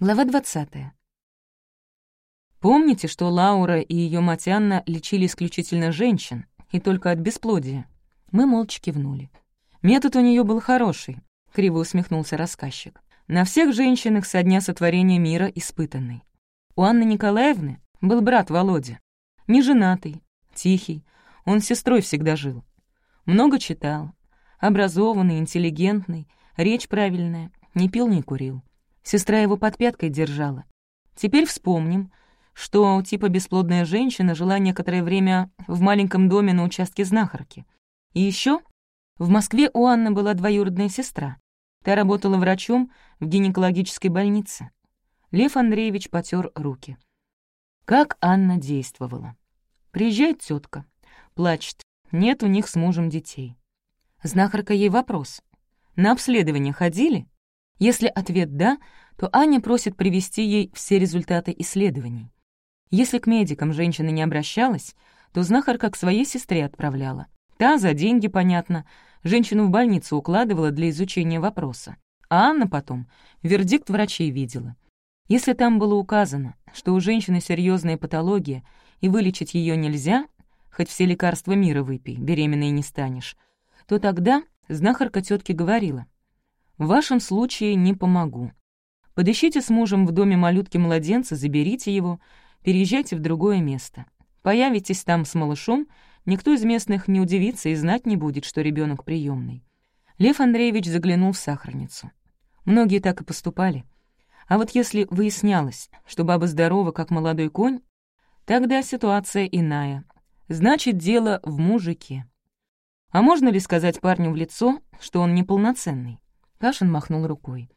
Глава 20. Помните, что Лаура и ее мать Анна лечили исключительно женщин, и только от бесплодия? Мы молча кивнули. Метод у нее был хороший, — криво усмехнулся рассказчик. На всех женщинах со дня сотворения мира испытанный. У Анны Николаевны был брат Володя. Неженатый, тихий, он с сестрой всегда жил. Много читал, образованный, интеллигентный, речь правильная, не пил, не курил. Сестра его под пяткой держала. Теперь вспомним, что типа бесплодная женщина жила некоторое время в маленьком доме на участке знахарки. И еще в Москве у Анны была двоюродная сестра. Та работала врачом в гинекологической больнице. Лев Андреевич потер руки. Как Анна действовала. Приезжает тетка, плачет, нет у них с мужем детей. Знахарка ей вопрос. На обследование ходили? Если ответ «да», то Аня просит привести ей все результаты исследований. Если к медикам женщина не обращалась, то знахарка к своей сестре отправляла. Та за деньги, понятно, женщину в больницу укладывала для изучения вопроса. А Анна потом вердикт врачей видела. Если там было указано, что у женщины серьезная патология и вылечить ее нельзя, хоть все лекарства мира выпей, беременной не станешь, то тогда знахарка тетке говорила — в вашем случае не помогу. Подыщите с мужем в доме малютки-младенца, заберите его, переезжайте в другое место. Появитесь там с малышом, никто из местных не удивится и знать не будет, что ребенок приемный. Лев Андреевич заглянул в сахарницу. Многие так и поступали. А вот если выяснялось, что баба здорова, как молодой конь, тогда ситуация иная. Значит, дело в мужике. А можно ли сказать парню в лицо, что он неполноценный? Кашин махнул рукой.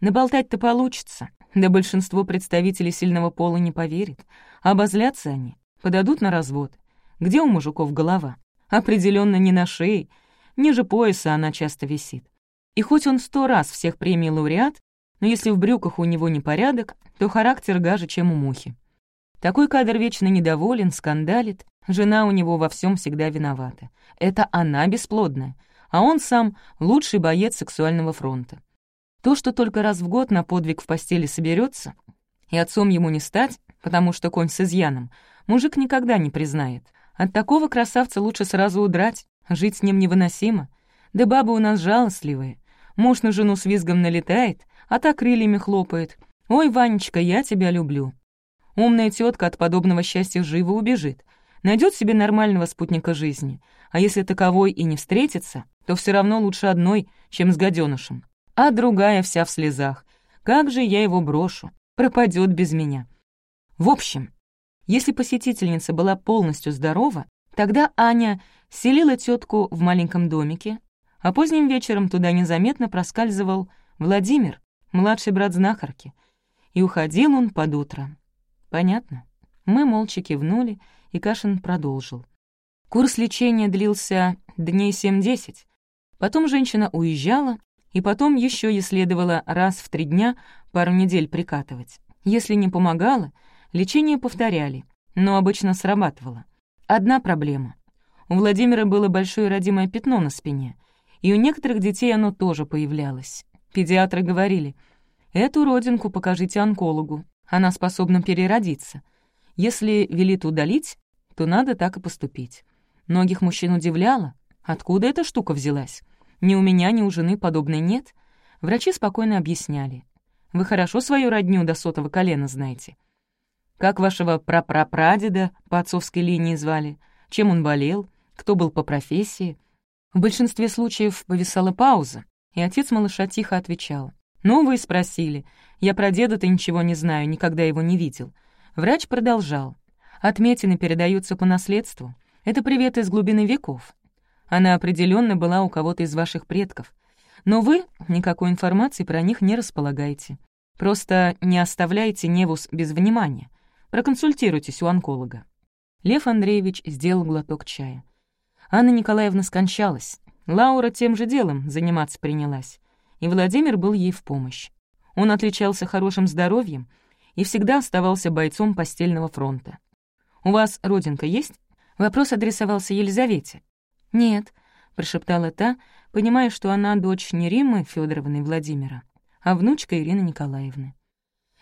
«Наболтать-то получится, да большинство представителей сильного пола не поверит. Обозлятся они, подадут на развод. Где у мужиков голова? Определенно не на шее. Ниже пояса она часто висит. И хоть он сто раз всех премий лауреат, но если в брюках у него непорядок, то характер гаже, чем у мухи. Такой кадр вечно недоволен, скандалит, жена у него во всем всегда виновата. Это она бесплодная — а он сам — лучший боец сексуального фронта. То, что только раз в год на подвиг в постели соберется, и отцом ему не стать, потому что конь с изъяном, мужик никогда не признает. От такого красавца лучше сразу удрать, жить с ним невыносимо. Да бабы у нас жалостливые. Муж на жену с визгом налетает, а та крыльями хлопает. «Ой, Ванечка, я тебя люблю». Умная тетка от подобного счастья живо убежит, найдет себе нормального спутника жизни, а если таковой и не встретится, то все равно лучше одной, чем с гаденышем. А другая вся в слезах. Как же я его брошу? Пропадет без меня. В общем, если посетительница была полностью здорова, тогда Аня селила тетку в маленьком домике, а поздним вечером туда незаметно проскальзывал Владимир, младший брат знахарки, и уходил он под утро. Понятно. Мы молча кивнули, и Кашин продолжил. Курс лечения длился дней 7-10. Потом женщина уезжала, и потом еще ей следовало раз в три дня пару недель прикатывать. Если не помогало, лечение повторяли, но обычно срабатывало. Одна проблема. У Владимира было большое родимое пятно на спине, и у некоторых детей оно тоже появлялось. Педиатры говорили, «Эту родинку покажите онкологу, она способна переродиться. Если велит удалить, то надо так и поступить». Многих мужчин удивляло, откуда эта штука взялась. Ни у меня, ни у жены подобной нет. Врачи спокойно объясняли. Вы хорошо свою родню до сотого колена знаете. Как вашего прапрапрадеда по отцовской линии звали, чем он болел, кто был по профессии. В большинстве случаев повисала пауза, и отец малыша тихо отвечал. «Ну, вы спросили. Я про деда-то ничего не знаю, никогда его не видел». Врач продолжал. «Отметины передаются по наследству. Это привет из глубины веков. Она определенно была у кого-то из ваших предков. Но вы никакой информации про них не располагаете. Просто не оставляйте Невус без внимания. Проконсультируйтесь у онколога». Лев Андреевич сделал глоток чая. Анна Николаевна скончалась. Лаура тем же делом заниматься принялась. И Владимир был ей в помощь. Он отличался хорошим здоровьем и всегда оставался бойцом постельного фронта. «У вас родинка есть?» Вопрос адресовался Елизавете. «Нет», — прошептала та, понимая, что она дочь не Риммы Федоровны Владимира, а внучка Ирины Николаевны.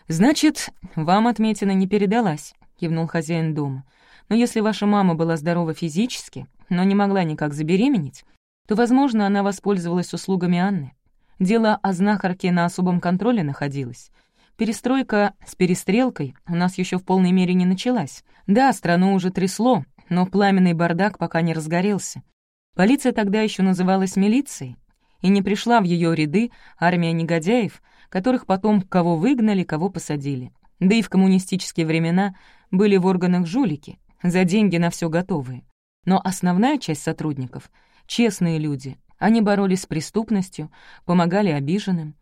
«Значит, вам отметина не передалась», — кивнул хозяин дома. «Но если ваша мама была здорова физически, но не могла никак забеременеть, то, возможно, она воспользовалась услугами Анны. Дело о знахарке на особом контроле находилось. Перестройка с перестрелкой у нас еще в полной мере не началась. Да, страну уже трясло, но пламенный бардак пока не разгорелся. Полиция тогда еще называлась милицией, и не пришла в ее ряды армия негодяев, которых потом кого выгнали, кого посадили. Да и в коммунистические времена были в органах жулики, за деньги на все готовые. Но основная часть сотрудников — честные люди. Они боролись с преступностью, помогали обиженным.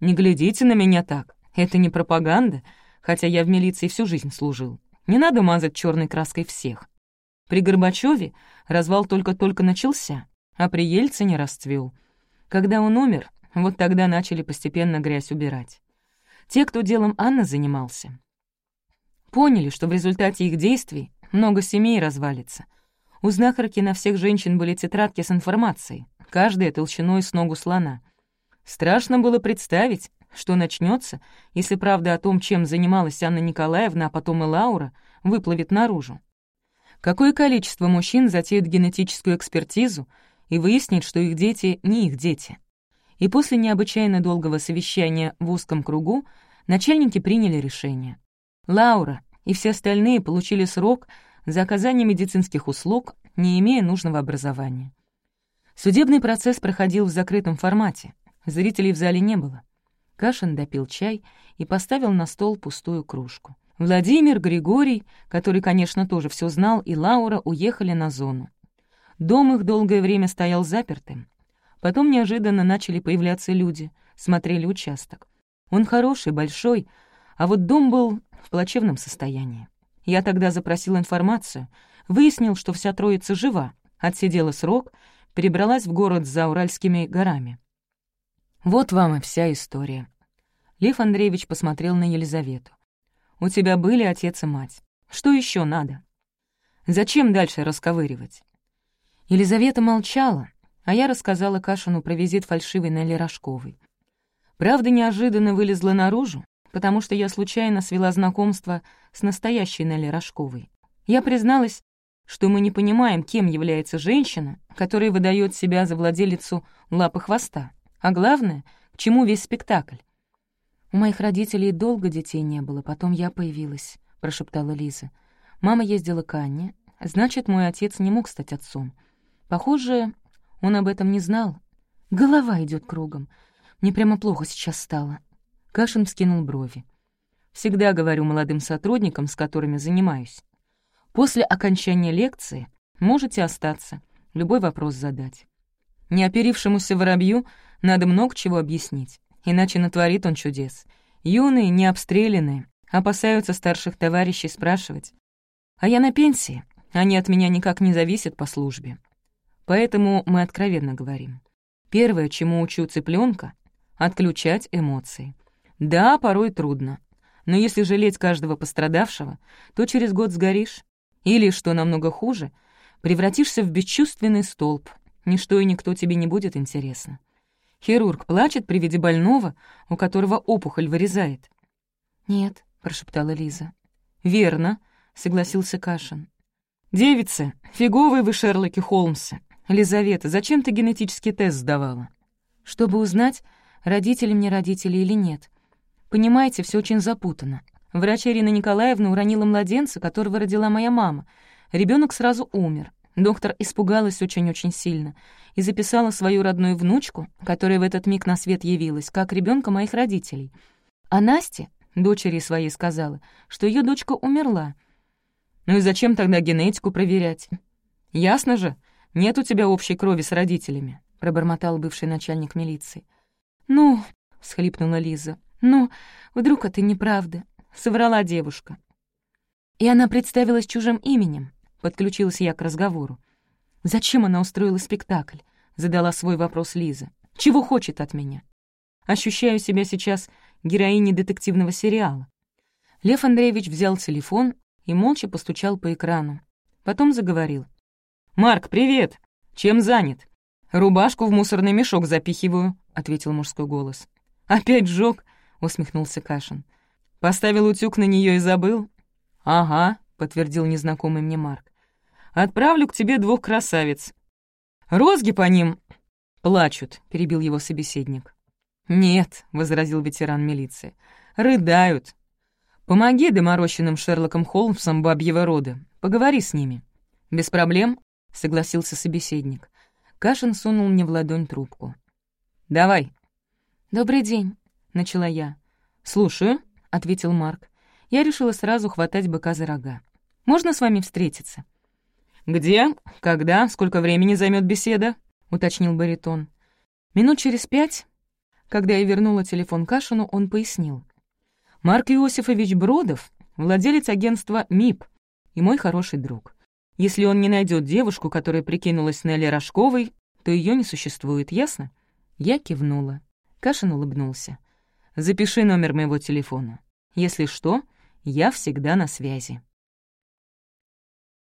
«Не глядите на меня так. Это не пропаганда, хотя я в милиции всю жизнь служил. Не надо мазать черной краской всех. При Горбачеве развал только-только начался, а при Ельцине расцвел. Когда он умер, вот тогда начали постепенно грязь убирать. Те, кто делом Анны занимался, поняли, что в результате их действий много семей развалится. У знахарки на всех женщин были тетрадки с информацией, каждая толщиной с ногу слона. Страшно было представить, что начнется, если правда о том, чем занималась Анна Николаевна, а потом и Лаура, выплывет наружу. Какое количество мужчин затеют генетическую экспертизу и выяснит, что их дети не их дети. И после необычайно долгого совещания в узком кругу начальники приняли решение. Лаура и все остальные получили срок за оказание медицинских услуг, не имея нужного образования. Судебный процесс проходил в закрытом формате, зрителей в зале не было. Кашин допил чай и поставил на стол пустую кружку. Владимир, Григорий, который, конечно, тоже все знал, и Лаура уехали на зону. Дом их долгое время стоял запертым. Потом неожиданно начали появляться люди, смотрели участок. Он хороший, большой, а вот дом был в плачевном состоянии. Я тогда запросил информацию, выяснил, что вся троица жива, отсидела срок, перебралась в город за Уральскими горами. Вот вам и вся история. Лев Андреевич посмотрел на Елизавету. «У тебя были отец и мать. Что еще надо? Зачем дальше расковыривать?» Елизавета молчала, а я рассказала Кашину про визит фальшивой Нелли Рожковой. Правда, неожиданно вылезла наружу, потому что я случайно свела знакомство с настоящей Нелли Рожковой. Я призналась, что мы не понимаем, кем является женщина, которая выдает себя за владелицу лапы хвоста. А главное, к чему весь спектакль? «У моих родителей долго детей не было, потом я появилась», — прошептала Лиза. «Мама ездила к Анне, значит, мой отец не мог стать отцом. Похоже, он об этом не знал. Голова идет кругом. Мне прямо плохо сейчас стало». Кашин вскинул брови. «Всегда говорю молодым сотрудникам, с которыми занимаюсь. После окончания лекции можете остаться, любой вопрос задать. Неоперившемуся воробью надо много чего объяснить, иначе натворит он чудес. Юные, необстрелянные, опасаются старших товарищей спрашивать. А я на пенсии, они от меня никак не зависят по службе. Поэтому мы откровенно говорим. Первое, чему учу цыпленка — отключать эмоции. Да, порой трудно, но если жалеть каждого пострадавшего, то через год сгоришь. Или, что намного хуже, превратишься в бесчувственный столб. Ничто и никто тебе не будет интересно. Хирург плачет при виде больного, у которого опухоль вырезает. «Нет», — прошептала Лиза. «Верно», — согласился Кашин. «Девица, фиговые вы Шерлоки Холмсы. Лизавета, зачем ты генетический тест сдавала?» «Чтобы узнать, родители мне родители или нет. Понимаете, все очень запутано. Врач Ирина Николаевна уронила младенца, которого родила моя мама. Ребенок сразу умер. Доктор испугалась очень-очень сильно и записала свою родную внучку, которая в этот миг на свет явилась, как ребенка моих родителей. А Насте, дочери своей, сказала, что ее дочка умерла. Ну и зачем тогда генетику проверять? Ясно же, нет у тебя общей крови с родителями, пробормотал бывший начальник милиции. Ну, схлипнула Лиза, ну, вдруг это неправда, соврала девушка. И она представилась чужим именем, подключилась я к разговору. «Зачем она устроила спектакль?» — задала свой вопрос Лиза. «Чего хочет от меня?» Ощущаю себя сейчас героиней детективного сериала. Лев Андреевич взял телефон и молча постучал по экрану. Потом заговорил. «Марк, привет! Чем занят?» «Рубашку в мусорный мешок запихиваю», — ответил мужской голос. «Опять жёг?» — усмехнулся Кашин. Поставил утюг на нее и забыл?» «Ага», — подтвердил незнакомый мне Марк. «Отправлю к тебе двух красавиц. Розги по ним плачут», — перебил его собеседник. «Нет», — возразил ветеран милиции, — «рыдают. Помоги доморощенным Шерлоком Холмсом бабьего рода, поговори с ними». «Без проблем», — согласился собеседник. Кашин сунул мне в ладонь трубку. «Давай». «Добрый день», — начала я. «Слушаю», — ответил Марк. Я решила сразу хватать быка за рога. «Можно с вами встретиться?» «Где? Когда? Сколько времени займет беседа?» — уточнил баритон. Минут через пять, когда я вернула телефон Кашину, он пояснил. «Марк Иосифович Бродов — владелец агентства МИП и мой хороший друг. Если он не найдет девушку, которая прикинулась Нелли Рожковой, то ее не существует, ясно?» Я кивнула. Кашин улыбнулся. «Запиши номер моего телефона. Если что, я всегда на связи».